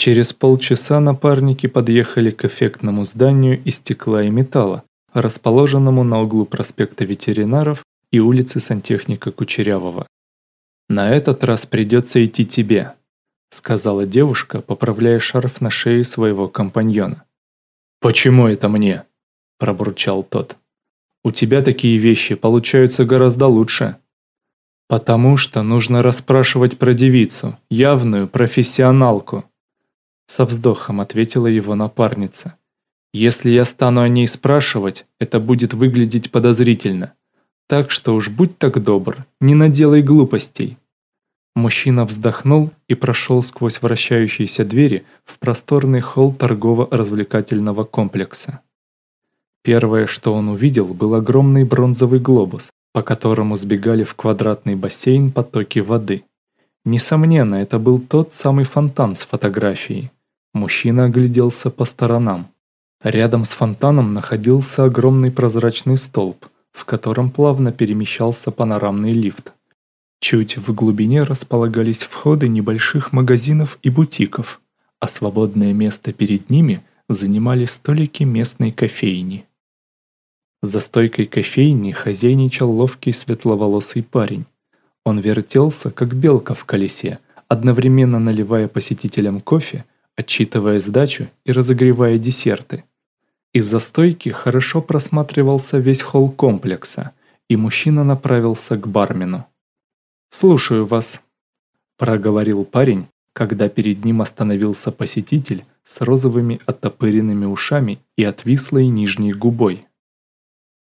Через полчаса напарники подъехали к эффектному зданию из стекла и металла, расположенному на углу проспекта Ветеринаров и улицы Сантехника Кучерявого. «На этот раз придется идти тебе», — сказала девушка, поправляя шарф на шее своего компаньона. «Почему это мне?» – пробурчал тот. «У тебя такие вещи получаются гораздо лучше». «Потому что нужно расспрашивать про девицу, явную профессионалку», – со вздохом ответила его напарница. «Если я стану о ней спрашивать, это будет выглядеть подозрительно. Так что уж будь так добр, не наделай глупостей». Мужчина вздохнул и прошел сквозь вращающиеся двери в просторный холл торгово-развлекательного комплекса. Первое, что он увидел, был огромный бронзовый глобус, по которому сбегали в квадратный бассейн потоки воды. Несомненно, это был тот самый фонтан с фотографией. Мужчина огляделся по сторонам. Рядом с фонтаном находился огромный прозрачный столб, в котором плавно перемещался панорамный лифт. Чуть в глубине располагались входы небольших магазинов и бутиков, а свободное место перед ними занимали столики местной кофейни. За стойкой кофейни хозяйничал ловкий светловолосый парень. Он вертелся, как белка в колесе, одновременно наливая посетителям кофе, отчитывая сдачу и разогревая десерты. Из-за стойки хорошо просматривался весь холл комплекса, и мужчина направился к бармену. «Слушаю вас», – проговорил парень, когда перед ним остановился посетитель с розовыми оттопыренными ушами и отвислой нижней губой.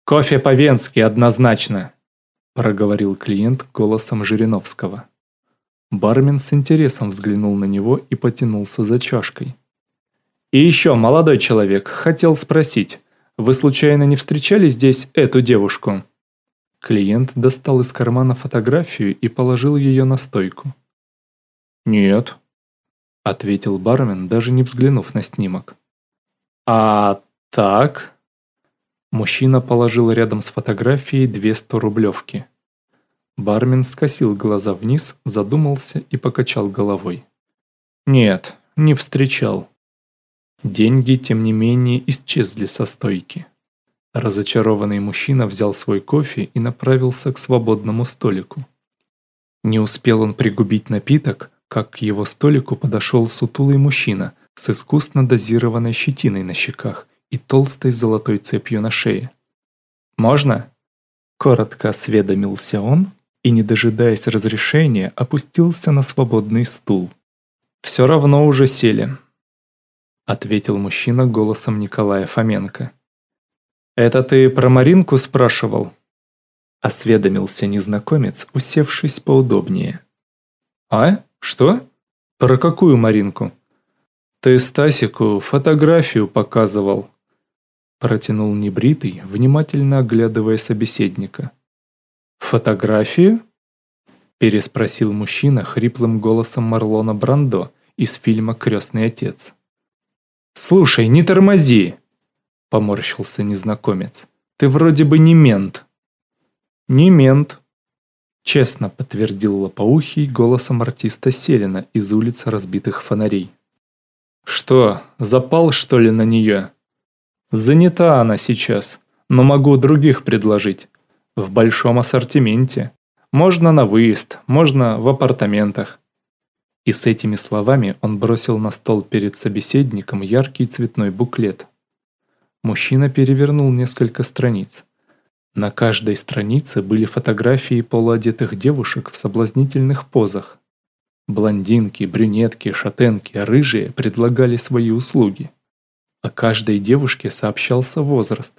«Кофе по-венски, однозначно!» – проговорил клиент голосом Жириновского. Бармен с интересом взглянул на него и потянулся за чашкой. «И еще, молодой человек, хотел спросить, вы случайно не встречали здесь эту девушку?» Клиент достал из кармана фотографию и положил ее на стойку. «Нет», — ответил бармен, даже не взглянув на снимок. «А так?» Мужчина положил рядом с фотографией две сто-рублевки. Бармен скосил глаза вниз, задумался и покачал головой. «Нет, не встречал». Деньги, тем не менее, исчезли со стойки. Разочарованный мужчина взял свой кофе и направился к свободному столику. Не успел он пригубить напиток, как к его столику подошел сутулый мужчина с искусно дозированной щетиной на щеках и толстой золотой цепью на шее. «Можно?» Коротко осведомился он и, не дожидаясь разрешения, опустился на свободный стул. «Все равно уже сели», — ответил мужчина голосом Николая Фоменко. «Это ты про Маринку спрашивал?» Осведомился незнакомец, усевшись поудобнее. «А? Что? Про какую Маринку?» «Ты Стасику фотографию показывал», протянул небритый, внимательно оглядывая собеседника. «Фотографию?» переспросил мужчина хриплым голосом Марлона Брандо из фильма «Крестный отец». «Слушай, не тормози!» — поморщился незнакомец. «Ты вроде бы не мент». «Не мент», — честно подтвердил лопоухий голосом артиста Селина из улиц разбитых фонарей. «Что, запал что ли на нее?» «Занята она сейчас, но могу других предложить. В большом ассортименте. Можно на выезд, можно в апартаментах». И с этими словами он бросил на стол перед собеседником яркий цветной буклет. Мужчина перевернул несколько страниц. На каждой странице были фотографии полуодетых девушек в соблазнительных позах. Блондинки, брюнетки, шатенки, рыжие предлагали свои услуги. О каждой девушке сообщался возраст,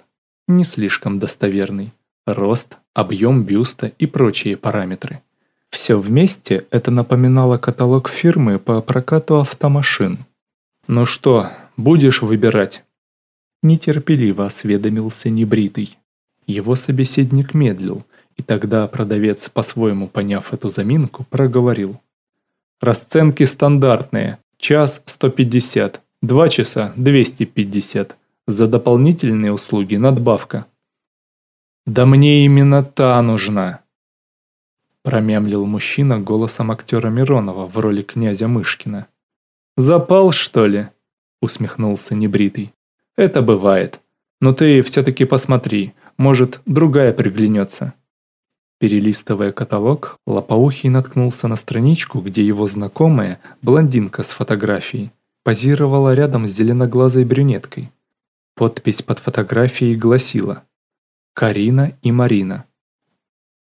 не слишком достоверный, рост, объем бюста и прочие параметры. Все вместе это напоминало каталог фирмы по прокату автомашин. «Ну что, будешь выбирать?» Нетерпеливо осведомился небритый. Его собеседник медлил, и тогда продавец, по-своему поняв эту заминку, проговорил. «Расценки стандартные. Час 150, два часа 250. За дополнительные услуги надбавка». «Да мне именно та нужна!» Промямлил мужчина голосом актера Миронова в роли князя Мышкина. «Запал, что ли?» — усмехнулся небритый. «Это бывает. Но ты все-таки посмотри, может, другая приглянется». Перелистывая каталог, Лопоухий наткнулся на страничку, где его знакомая, блондинка с фотографией, позировала рядом с зеленоглазой брюнеткой. Подпись под фотографией гласила «Карина и Марина».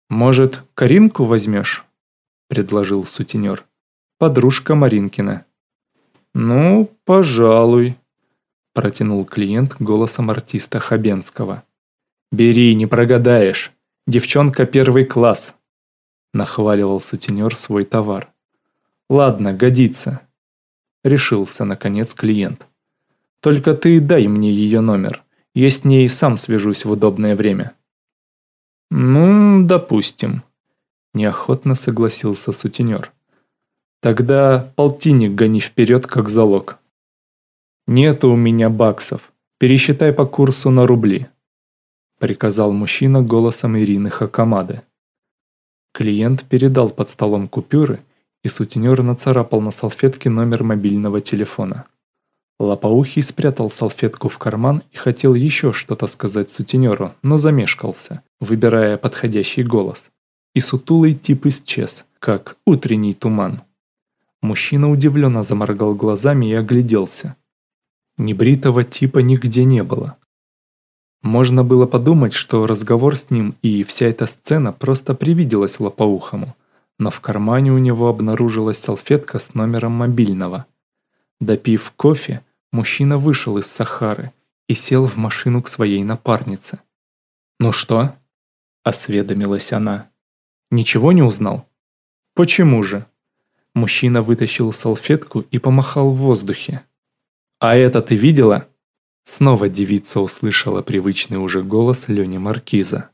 «Может, Каринку возьмешь?» – предложил сутенер. «Подружка Маринкина». «Ну, пожалуй», – протянул клиент голосом артиста Хабенского. «Бери, не прогадаешь. Девчонка первый класс», – нахваливал сутенер свой товар. «Ладно, годится», – решился, наконец, клиент. «Только ты дай мне ее номер. Я с ней сам свяжусь в удобное время». «Ну, допустим», – неохотно согласился сутенер. «Тогда полтинник гони вперед как залог». «Нету у меня баксов. Пересчитай по курсу на рубли», – приказал мужчина голосом Ирины Хакамады. Клиент передал под столом купюры, и сутенер нацарапал на салфетке номер мобильного телефона. Лопоухий спрятал салфетку в карман и хотел еще что-то сказать сутенеру, но замешкался, выбирая подходящий голос. И сутулый тип исчез, как утренний туман. Мужчина удивленно заморгал глазами и огляделся. Небритого типа нигде не было. Можно было подумать, что разговор с ним и вся эта сцена просто привиделась лопоухому, но в кармане у него обнаружилась салфетка с номером мобильного. Допив кофе, мужчина вышел из Сахары и сел в машину к своей напарнице. «Ну что?» – осведомилась она. «Ничего не узнал?» «Почему же?» Мужчина вытащил салфетку и помахал в воздухе. «А это ты видела?» Снова девица услышала привычный уже голос Лени Маркиза.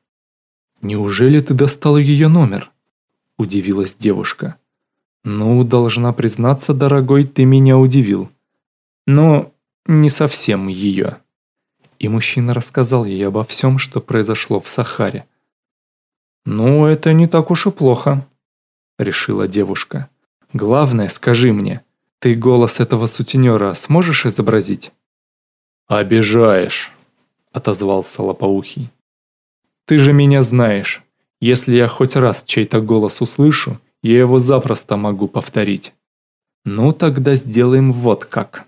«Неужели ты достал ее номер?» – удивилась девушка. «Ну, должна признаться, дорогой, ты меня удивил. Но не совсем ее». И мужчина рассказал ей обо всем, что произошло в Сахаре. «Ну, это не так уж и плохо», – решила девушка. «Главное, скажи мне, ты голос этого сутенера сможешь изобразить?» «Обижаешь», — отозвался Лопоухий. «Ты же меня знаешь. Если я хоть раз чей-то голос услышу, я его запросто могу повторить». «Ну тогда сделаем вот как».